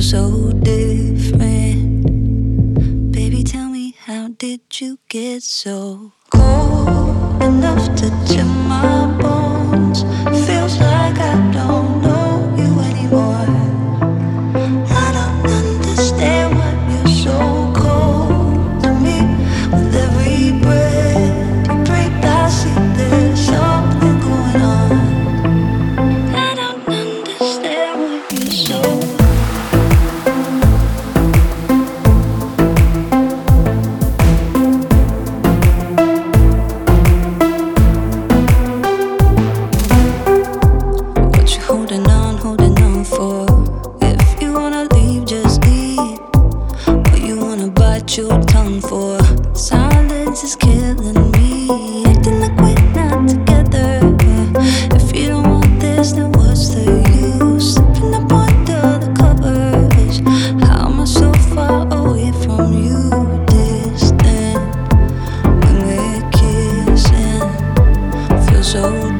So different. Baby, tell me, how did you get so cold enough to chill my bones? Feels like I don't your tongue for? Silence is killing me. Acting like we're not together. If you don't want this, then what's the use? Slipping up under the covers. How am I so far away from you? Distant when we're kissing. Feel so